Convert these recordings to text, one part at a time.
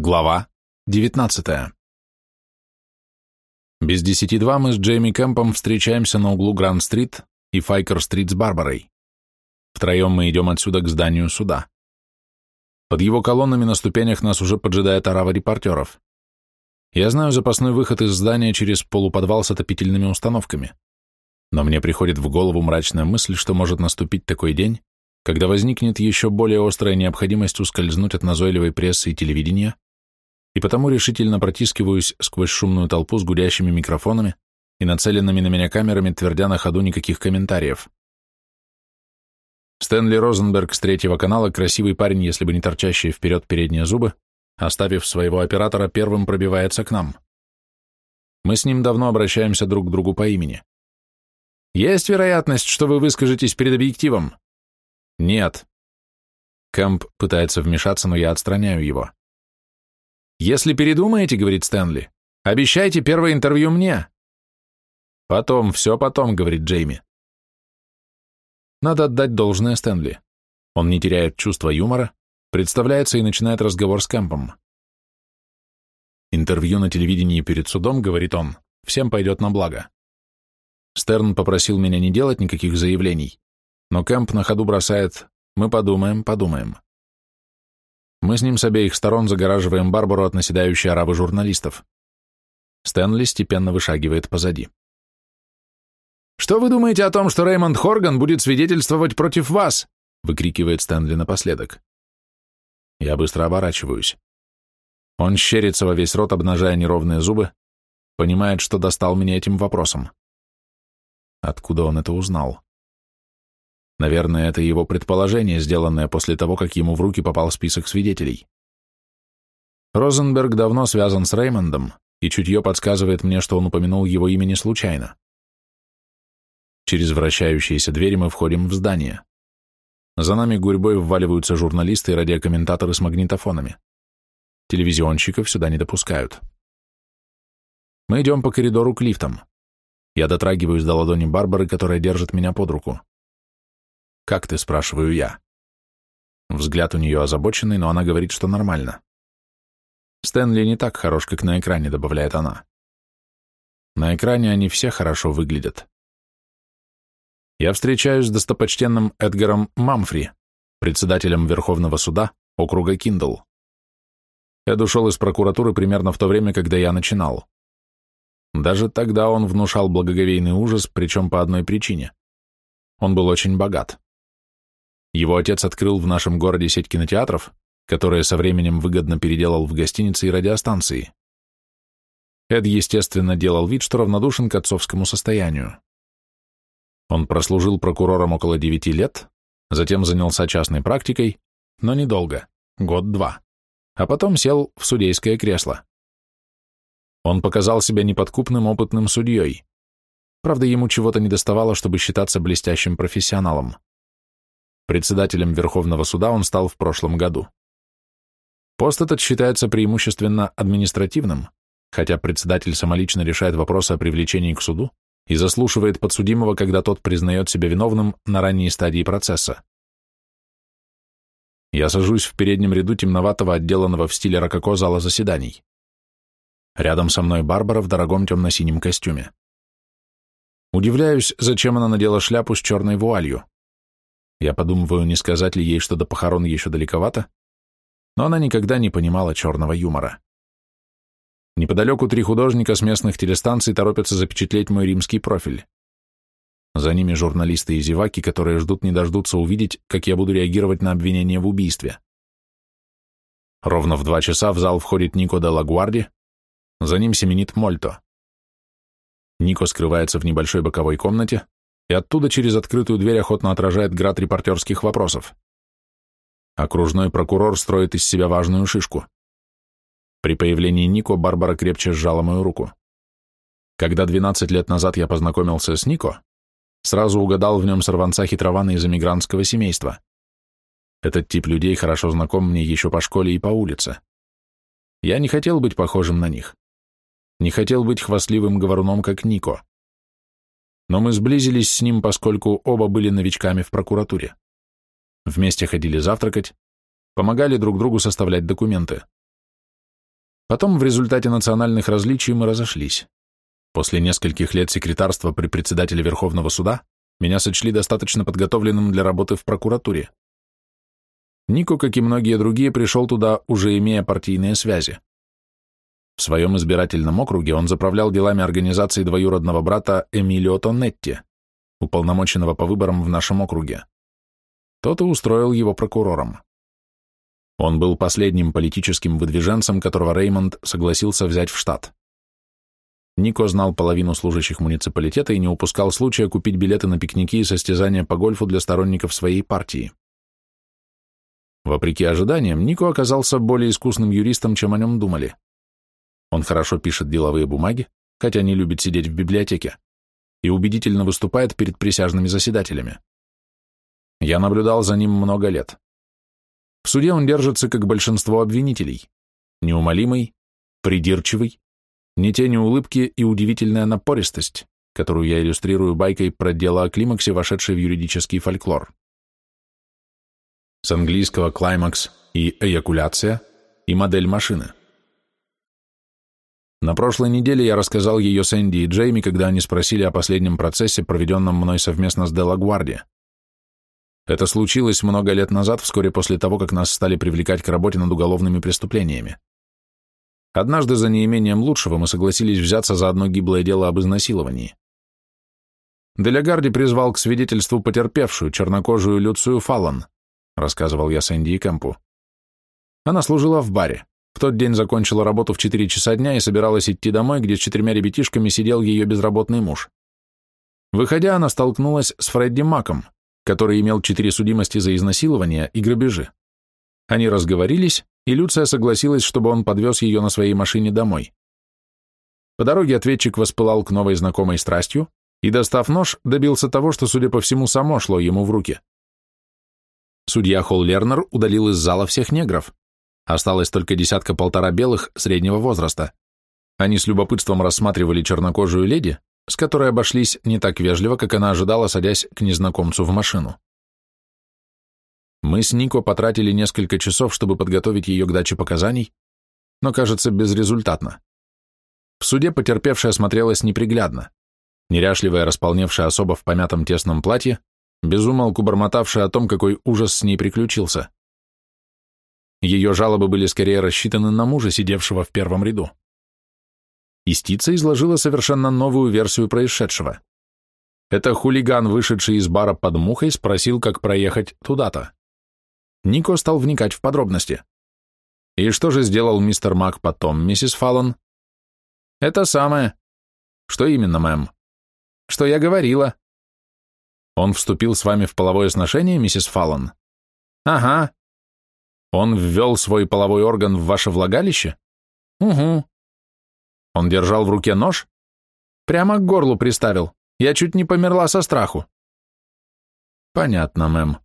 Глава 19 Без десяти два мы с Джейми Кэмпом встречаемся на углу Гранд-стрит и Файкер-стрит с Барбарой. Втроем мы идем отсюда к зданию суда. Под его колоннами на ступенях нас уже поджидает орава репортеров. Я знаю запасной выход из здания через полуподвал с отопительными установками. Но мне приходит в голову мрачная мысль, что может наступить такой день, когда возникнет еще более острая необходимость ускользнуть от назойливой прессы и телевидения, и потому решительно протискиваюсь сквозь шумную толпу с гудящими микрофонами и нацеленными на меня камерами, твердя на ходу никаких комментариев. Стэнли Розенберг с третьего канала, красивый парень, если бы не торчащие вперед передние зубы, оставив своего оператора, первым пробивается к нам. Мы с ним давно обращаемся друг к другу по имени. «Есть вероятность, что вы выскажетесь перед объективом?» «Нет». Кэмп пытается вмешаться, но я отстраняю его. «Если передумаете, — говорит Стэнли, — обещайте первое интервью мне». «Потом, все потом, — говорит Джейми. Надо отдать должное Стэнли. Он не теряет чувства юмора, представляется и начинает разговор с Кэмпом. Интервью на телевидении перед судом, говорит он, всем пойдет на благо. Стерн попросил меня не делать никаких заявлений, но Кэмп на ходу бросает «Мы подумаем, подумаем». Мы с ним с обеих сторон загораживаем Барбару от наседающей арабы журналистов. Стэнли степенно вышагивает позади. «Что вы думаете о том, что Реймонд Хорган будет свидетельствовать против вас?» выкрикивает Стэнли напоследок. Я быстро оборачиваюсь. Он щерится во весь рот, обнажая неровные зубы, понимает, что достал меня этим вопросом. Откуда он это узнал? Наверное, это его предположение, сделанное после того, как ему в руки попал список свидетелей. Розенберг давно связан с Реймондом, и чутье подсказывает мне, что он упомянул его имя не случайно. Через вращающиеся двери мы входим в здание. За нами гурьбой вваливаются журналисты и радиокомментаторы с магнитофонами. Телевизионщиков сюда не допускают. Мы идем по коридору к лифтам. Я дотрагиваюсь до ладони Барбары, которая держит меня под руку. «Как ты?» – спрашиваю я. Взгляд у нее озабоченный, но она говорит, что нормально. Стэнли не так хорош, как на экране, добавляет она. На экране они все хорошо выглядят. Я встречаюсь с достопочтенным Эдгаром Мамфри, председателем Верховного суда округа Киндл. Эд ушел из прокуратуры примерно в то время, когда я начинал. Даже тогда он внушал благоговейный ужас, причем по одной причине. Он был очень богат. Его отец открыл в нашем городе сеть кинотеатров, которые со временем выгодно переделал в гостиницы и радиостанции. Эд, естественно, делал вид, что равнодушен к отцовскому состоянию. Он прослужил прокурором около девяти лет, затем занялся частной практикой, но недолго, год-два, а потом сел в судейское кресло. Он показал себя неподкупным опытным судьей. Правда, ему чего-то недоставало, чтобы считаться блестящим профессионалом. Председателем Верховного суда он стал в прошлом году. Пост этот считается преимущественно административным, хотя председатель самолично решает вопросы о привлечении к суду и заслушивает подсудимого, когда тот признает себя виновным на ранней стадии процесса. Я сажусь в переднем ряду темноватого, отделанного в стиле рококо зала заседаний. Рядом со мной Барбара в дорогом темно-синем костюме. Удивляюсь, зачем она надела шляпу с черной вуалью. Я подумываю, не сказать ли ей, что до похорон еще далековато, но она никогда не понимала черного юмора. Неподалеку три художника с местных телестанций торопятся запечатлеть мой римский профиль. За ними журналисты и зеваки, которые ждут не дождутся увидеть, как я буду реагировать на обвинение в убийстве. Ровно в два часа в зал входит Нико де Лагуарди, за ним семенит Мольто. Нико скрывается в небольшой боковой комнате, и оттуда через открытую дверь охотно отражает град репортерских вопросов. Окружной прокурор строит из себя важную шишку. При появлении Нико Барбара крепче сжала мою руку. Когда 12 лет назад я познакомился с Нико, сразу угадал в нем сорванца хитрована из эмигрантского семейства. Этот тип людей хорошо знаком мне еще по школе и по улице. Я не хотел быть похожим на них. Не хотел быть хвастливым говоруном, как Нико но мы сблизились с ним, поскольку оба были новичками в прокуратуре. Вместе ходили завтракать, помогали друг другу составлять документы. Потом в результате национальных различий мы разошлись. После нескольких лет секретарства при председателе Верховного суда меня сочли достаточно подготовленным для работы в прокуратуре. Нико, как и многие другие, пришел туда, уже имея партийные связи. В своем избирательном округе он заправлял делами организации двоюродного брата Эмилио Тоннетти, уполномоченного по выборам в нашем округе. Тот и устроил его прокурором. Он был последним политическим выдвиженцем, которого Реймонд согласился взять в штат. Нико знал половину служащих муниципалитета и не упускал случая купить билеты на пикники и состязания по гольфу для сторонников своей партии. Вопреки ожиданиям, Нико оказался более искусным юристом, чем о нем думали. Он хорошо пишет деловые бумаги, хотя не любит сидеть в библиотеке, и убедительно выступает перед присяжными заседателями. Я наблюдал за ним много лет. В суде он держится, как большинство обвинителей. Неумолимый, придирчивый, не тени улыбки и удивительная напористость, которую я иллюстрирую байкой про дело о климаксе, вошедшей в юридический фольклор. С английского «клаймакс» и «эякуляция» и модель машины. На прошлой неделе я рассказал ее Сэнди и Джейми, когда они спросили о последнем процессе, проведенном мной совместно с Делла Гварди. Это случилось много лет назад, вскоре после того, как нас стали привлекать к работе над уголовными преступлениями. Однажды за неимением лучшего мы согласились взяться за одно гиблое дело об изнасиловании. Делягарди призвал к свидетельству потерпевшую, чернокожую Люцию Фаллон, рассказывал я Сэнди и Кэмпу. Она служила в баре. В тот день закончила работу в 4 часа дня и собиралась идти домой, где с четырьмя ребятишками сидел ее безработный муж. Выходя, она столкнулась с Фредди Маком, который имел четыре судимости за изнасилование и грабежи. Они разговорились, и Люция согласилась, чтобы он подвез ее на своей машине домой. По дороге ответчик воспылал к новой знакомой страстью и, достав нож, добился того, что, судя по всему, само шло ему в руки. Судья Холл Лернер удалил из зала всех негров. Осталось только десятка-полтора белых среднего возраста. Они с любопытством рассматривали чернокожую леди, с которой обошлись не так вежливо, как она ожидала, садясь к незнакомцу в машину. Мы с Нико потратили несколько часов, чтобы подготовить ее к даче показаний, но, кажется, безрезультатно. В суде потерпевшая смотрелась неприглядно. Неряшливая располневшая особа в помятом тесном платье, безумолку бормотавшая о том, какой ужас с ней приключился. Ее жалобы были скорее рассчитаны на мужа, сидевшего в первом ряду. Истица изложила совершенно новую версию происшедшего. Это хулиган, вышедший из бара под мухой, спросил, как проехать туда-то. Нико стал вникать в подробности. И что же сделал мистер Мак потом, миссис Фаллон? Это самое. Что именно, мэм? Что я говорила. Он вступил с вами в половое сношение, миссис Фаллон? Ага. Он ввел свой половой орган в ваше влагалище? Угу. Он держал в руке нож? Прямо к горлу приставил. Я чуть не померла со страху. Понятно, мэм.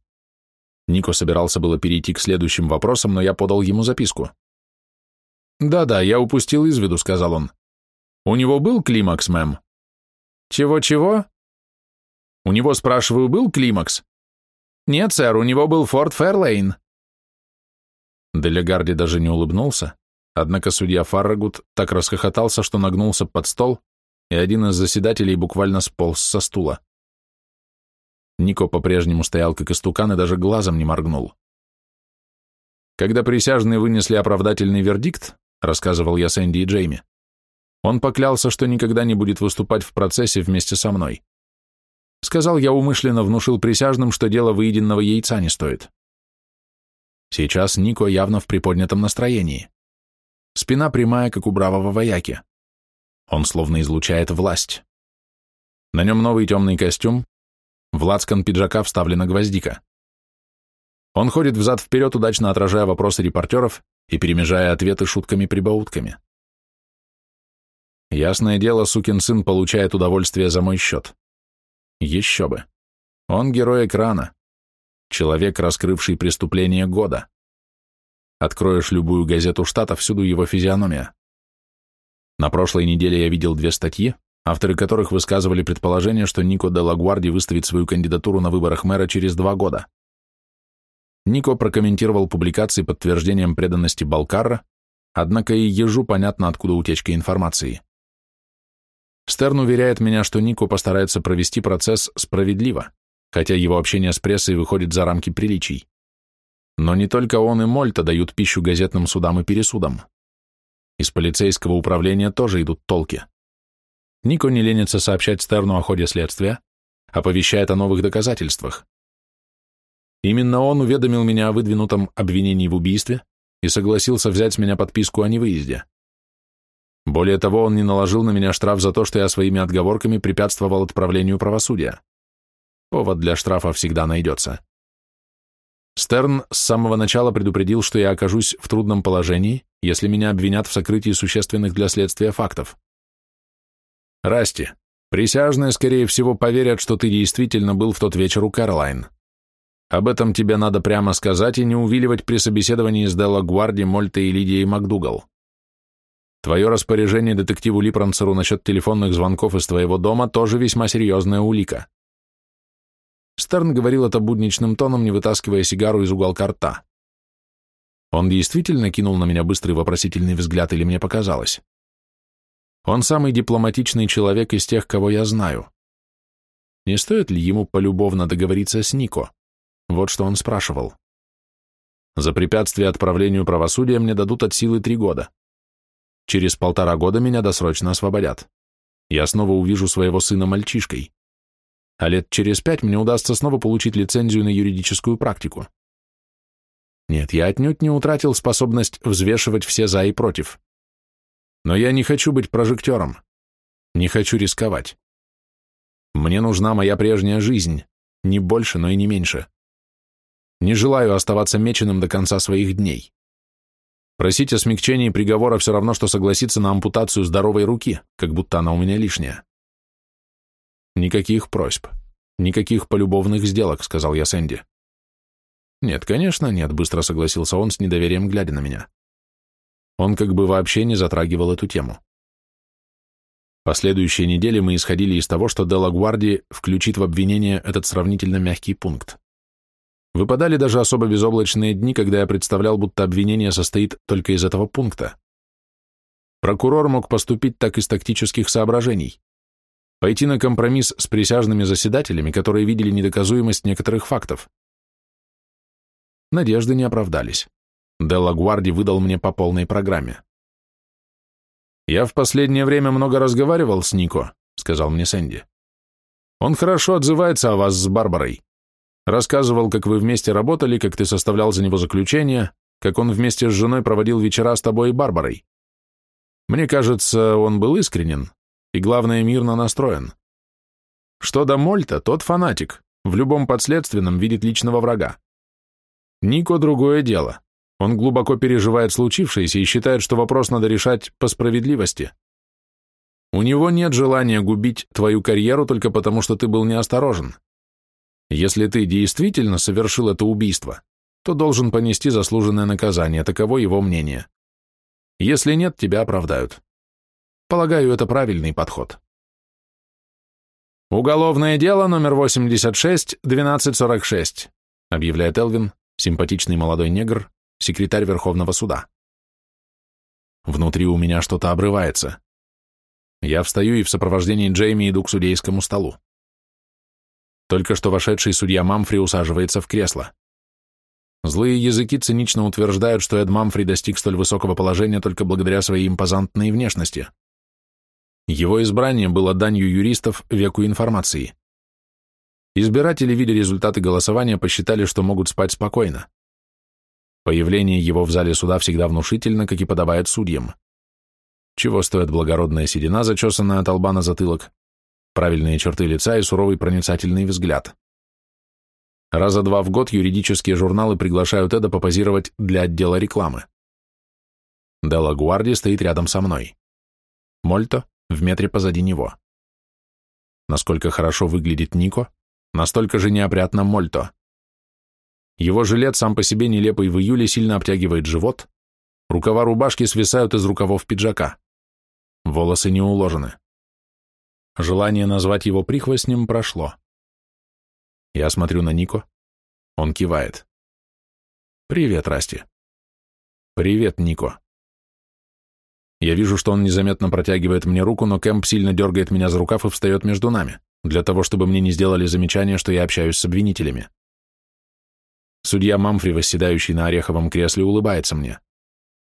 Нико собирался было перейти к следующим вопросам, но я подал ему записку. «Да-да, я упустил из виду», — сказал он. «У него был климакс, мэм?» «Чего-чего?» «У него, спрашиваю, был климакс?» «Нет, сэр, у него был Форд Ферлейн». Делегарди даже не улыбнулся, однако судья Фаррагут так расхохотался, что нагнулся под стол, и один из заседателей буквально сполз со стула. Нико по-прежнему стоял как истукан и даже глазом не моргнул. Когда присяжные вынесли оправдательный вердикт, рассказывал я Сэнди и Джейми, он поклялся, что никогда не будет выступать в процессе вместе со мной. Сказал, я умышленно внушил присяжным, что дело выеденного яйца не стоит. Сейчас Нико явно в приподнятом настроении. Спина прямая, как у бравого вояки. Он словно излучает власть. На нем новый темный костюм, в лацкан пиджака вставлена гвоздика. Он ходит взад-вперед, удачно отражая вопросы репортеров и перемежая ответы шутками-прибаутками. Ясное дело, сукин сын получает удовольствие за мой счет. Еще бы. Он герой экрана. Человек, раскрывший преступление года. Откроешь любую газету штата, всюду его физиономия. На прошлой неделе я видел две статьи, авторы которых высказывали предположение, что Нико де Лагуарди выставит свою кандидатуру на выборах мэра через два года. Нико прокомментировал публикации подтверждением преданности Балкарра однако и ежу понятно, откуда утечка информации. Стерн уверяет меня, что Нико постарается провести процесс справедливо, хотя его общение с прессой выходит за рамки приличий. Но не только он и Мольта дают пищу газетным судам и пересудам. Из полицейского управления тоже идут толки. Нико не ленится сообщать Стерну о ходе следствия, оповещает о новых доказательствах. Именно он уведомил меня о выдвинутом обвинении в убийстве и согласился взять с меня подписку о невыезде. Более того, он не наложил на меня штраф за то, что я своими отговорками препятствовал отправлению правосудия. Повод для штрафа всегда найдется. Стерн с самого начала предупредил, что я окажусь в трудном положении, если меня обвинят в сокрытии существенных для следствия фактов. Расти, присяжные, скорее всего, поверят, что ты действительно был в тот вечер у Кэролайн. Об этом тебе надо прямо сказать и не увиливать при собеседовании с Делла Гварди, Мольте и Лидией МакДугал. Твое распоряжение детективу Липранцеру насчет телефонных звонков из твоего дома тоже весьма серьезная улика. Стерн говорил это будничным тоном, не вытаскивая сигару из уголка рта. Он действительно кинул на меня быстрый вопросительный взгляд, или мне показалось? Он самый дипломатичный человек из тех, кого я знаю. Не стоит ли ему полюбовно договориться с Нико? Вот что он спрашивал. За препятствие отправлению правосудия мне дадут от силы три года. Через полтора года меня досрочно освободят. Я снова увижу своего сына мальчишкой а лет через пять мне удастся снова получить лицензию на юридическую практику. Нет, я отнюдь не утратил способность взвешивать все за и против. Но я не хочу быть прожектором, не хочу рисковать. Мне нужна моя прежняя жизнь, не больше, но и не меньше. Не желаю оставаться меченым до конца своих дней. Просить о смягчении приговора все равно, что согласиться на ампутацию здоровой руки, как будто она у меня лишняя. Никаких просьб, никаких полюбовных сделок, сказал я Сэнди. Нет, конечно, нет, быстро согласился он с недоверием, глядя на меня. Он как бы вообще не затрагивал эту тему. Последующие недели мы исходили из того, что Делла Гварди включит в обвинение этот сравнительно мягкий пункт. Выпадали даже особо безоблачные дни, когда я представлял, будто обвинение состоит только из этого пункта. Прокурор мог поступить так из тактических соображений пойти на компромисс с присяжными заседателями, которые видели недоказуемость некоторых фактов. Надежды не оправдались. Делла Гварди выдал мне по полной программе. «Я в последнее время много разговаривал с Нико», — сказал мне Сэнди. «Он хорошо отзывается о вас с Барбарой. Рассказывал, как вы вместе работали, как ты составлял за него заключение, как он вместе с женой проводил вечера с тобой и Барбарой. Мне кажется, он был искренен, и, главное, мирно настроен. Что до Мольта, тот фанатик, в любом подследственном видит личного врага. Нико другое дело. Он глубоко переживает случившееся и считает, что вопрос надо решать по справедливости. У него нет желания губить твою карьеру только потому, что ты был неосторожен. Если ты действительно совершил это убийство, то должен понести заслуженное наказание, таково его мнение. Если нет, тебя оправдают. Полагаю, это правильный подход. «Уголовное дело номер 86-1246», объявляет Элвин, симпатичный молодой негр, секретарь Верховного суда. Внутри у меня что-то обрывается. Я встаю и в сопровождении Джейми иду к судейскому столу. Только что вошедший судья Мамфри усаживается в кресло. Злые языки цинично утверждают, что Эд Мамфри достиг столь высокого положения только благодаря своей импозантной внешности. Его избрание было данью юристов веку информации. Избиратели, видя результаты голосования, посчитали, что могут спать спокойно. Появление его в зале суда всегда внушительно, как и подобает судьям. Чего стоит благородная седина, зачесанная от лба на затылок, правильные черты лица и суровый проницательный взгляд. Раза два в год юридические журналы приглашают Эда попозировать для отдела рекламы. Делла Гуарди стоит рядом со мной. Мольто в метре позади него. Насколько хорошо выглядит Нико, настолько же неопрятно Мольто. Его жилет сам по себе нелепый в июле сильно обтягивает живот, рукава рубашки свисают из рукавов пиджака, волосы не уложены. Желание назвать его прихвостнем прошло. Я смотрю на Нико, он кивает. «Привет, Расти». «Привет, Нико». Я вижу, что он незаметно протягивает мне руку, но Кэмп сильно дергает меня за рукав и встает между нами, для того, чтобы мне не сделали замечание, что я общаюсь с обвинителями. Судья Мамфри, восседающий на ореховом кресле, улыбается мне.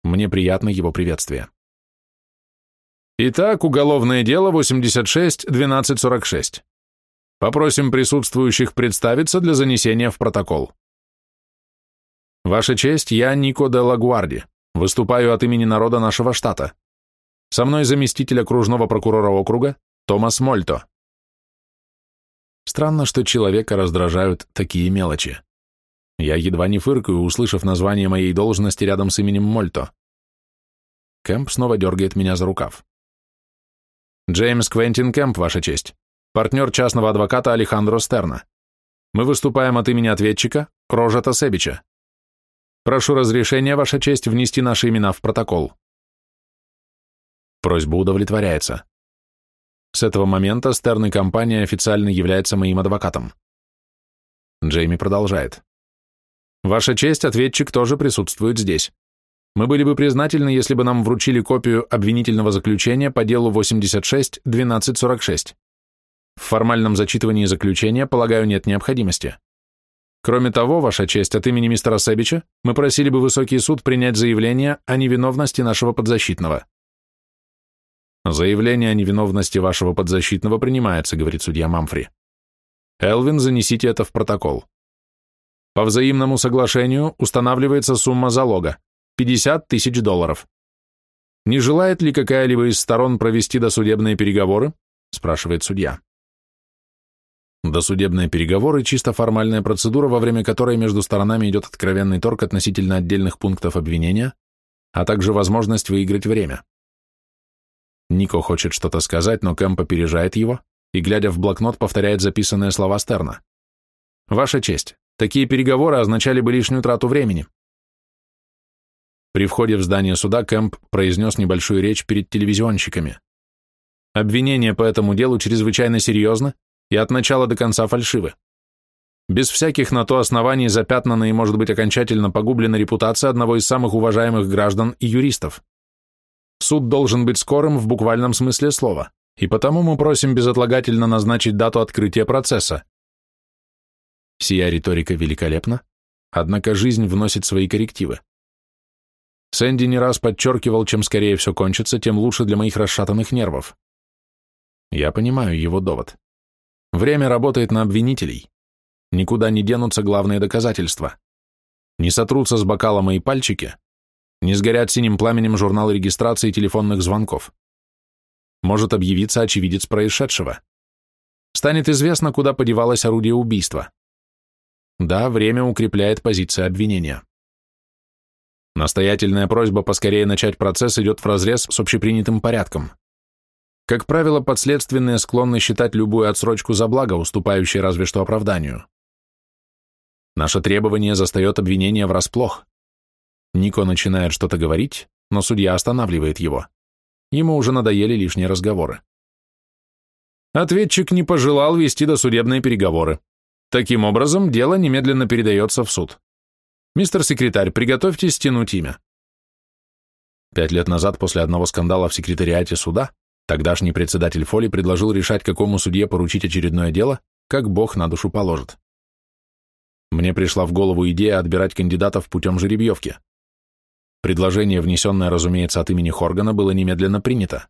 Мне приятно его приветствие. Итак, уголовное дело 86-1246. Попросим присутствующих представиться для занесения в протокол. Ваша честь, я Нико де Лагуарди. Выступаю от имени народа нашего штата. Со мной заместитель окружного прокурора округа Томас Мольто. Странно, что человека раздражают такие мелочи. Я едва не фыркаю, услышав название моей должности рядом с именем Мольто. Кэмп снова дергает меня за рукав. Джеймс Квентин Кэмп, Ваша честь, партнер частного адвоката Алехандро Стерна. Мы выступаем от имени ответчика Рожата Себича. Прошу разрешения, Ваша честь, внести наши имена в протокол. Просьба удовлетворяется. С этого момента Стерн и компания официально является моим адвокатом. Джейми продолжает. Ваша честь, ответчик тоже присутствует здесь. Мы были бы признательны, если бы нам вручили копию обвинительного заключения по делу 86-1246. В формальном зачитывании заключения, полагаю, нет необходимости. Кроме того, Ваша честь, от имени мистера Себича мы просили бы высокий суд принять заявление о невиновности нашего подзащитного. Заявление о невиновности вашего подзащитного принимается, говорит судья Мамфри. Элвин, занесите это в протокол. По взаимному соглашению устанавливается сумма залога – 50 тысяч долларов. Не желает ли какая-либо из сторон провести досудебные переговоры? спрашивает судья. Досудебные переговоры – чисто формальная процедура, во время которой между сторонами идет откровенный торг относительно отдельных пунктов обвинения, а также возможность выиграть время. Нико хочет что-то сказать, но Кэмп опережает его и, глядя в блокнот, повторяет записанные слова Стерна. «Ваша честь, такие переговоры означали бы лишнюю трату времени». При входе в здание суда Кэмп произнес небольшую речь перед телевизионщиками. Обвинение по этому делу чрезвычайно серьезно и от начала до конца фальшивы. Без всяких на то оснований запятнана и может быть окончательно погублена репутация одного из самых уважаемых граждан и юристов. Суд должен быть скорым в буквальном смысле слова, и потому мы просим безотлагательно назначить дату открытия процесса. Сия риторика великолепна, однако жизнь вносит свои коррективы. Сэнди не раз подчеркивал, чем скорее все кончится, тем лучше для моих расшатанных нервов. Я понимаю его довод. Время работает на обвинителей. Никуда не денутся главные доказательства. Не сотрутся с бокала мои пальчики, не сгорят синим пламенем журналы регистрации телефонных звонков. Может объявиться очевидец происшедшего. Станет известно, куда подевалось орудие убийства. Да, время укрепляет позиции обвинения. Настоятельная просьба поскорее начать процесс идет вразрез с общепринятым порядком. Как правило, подследственные склонны считать любую отсрочку за благо, уступающей разве что оправданию. Наше требование застает обвинение врасплох. Нико начинает что-то говорить, но судья останавливает его. Ему уже надоели лишние разговоры. Ответчик не пожелал вести досудебные переговоры. Таким образом, дело немедленно передается в суд. Мистер секретарь, приготовьтесь стянуть имя. Пять лет назад, после одного скандала в секретариате суда, Тогдашний председатель Фоли предложил решать, какому судье поручить очередное дело, как Бог на душу положит. Мне пришла в голову идея отбирать кандидатов путем жеребьевки. Предложение, внесенное, разумеется, от имени Хоргана, было немедленно принято.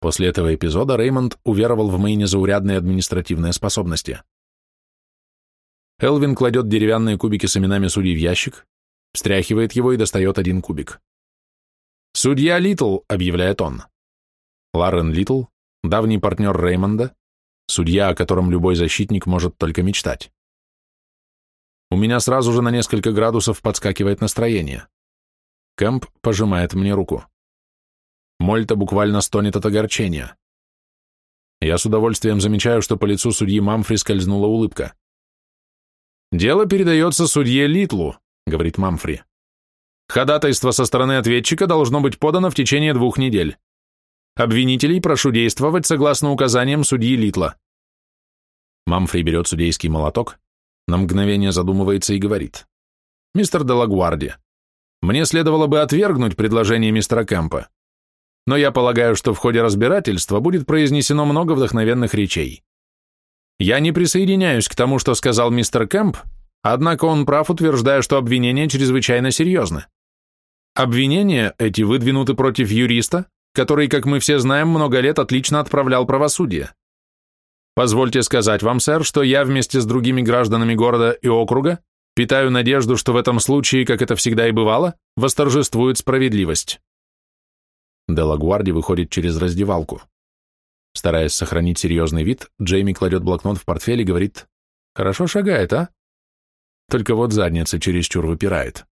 После этого эпизода Реймонд уверовал в мои незаурядные административные способности. Элвин кладет деревянные кубики с именами судей в ящик, встряхивает его и достает один кубик. «Судья Литл», — объявляет он. Ларен Литл, давний партнер Реймонда, судья, о котором любой защитник может только мечтать. У меня сразу же на несколько градусов подскакивает настроение. Кэмп пожимает мне руку. Мольта буквально стонет от огорчения. Я с удовольствием замечаю, что по лицу судьи Мамфри скользнула улыбка. «Дело передается судье Литлу», — говорит Мамфри. «Ходатайство со стороны ответчика должно быть подано в течение двух недель. Обвинителей прошу действовать согласно указаниям судьи Литла. Мамфри берет судейский молоток, на мгновение задумывается и говорит. «Мистер Делагуарди, мне следовало бы отвергнуть предложение мистера Кэмпа, но я полагаю, что в ходе разбирательства будет произнесено много вдохновенных речей. Я не присоединяюсь к тому, что сказал мистер Кэмп, однако он прав, утверждая, что обвинения чрезвычайно серьезны. Обвинения эти выдвинуты против юриста, который, как мы все знаем, много лет отлично отправлял правосудие. Позвольте сказать вам, сэр, что я вместе с другими гражданами города и округа питаю надежду, что в этом случае, как это всегда и бывало, восторжествует справедливость. Делагуарди выходит через раздевалку. Стараясь сохранить серьезный вид, Джейми кладет блокнот в портфель и говорит, «Хорошо шагает, а?» Только вот задница чересчур выпирает.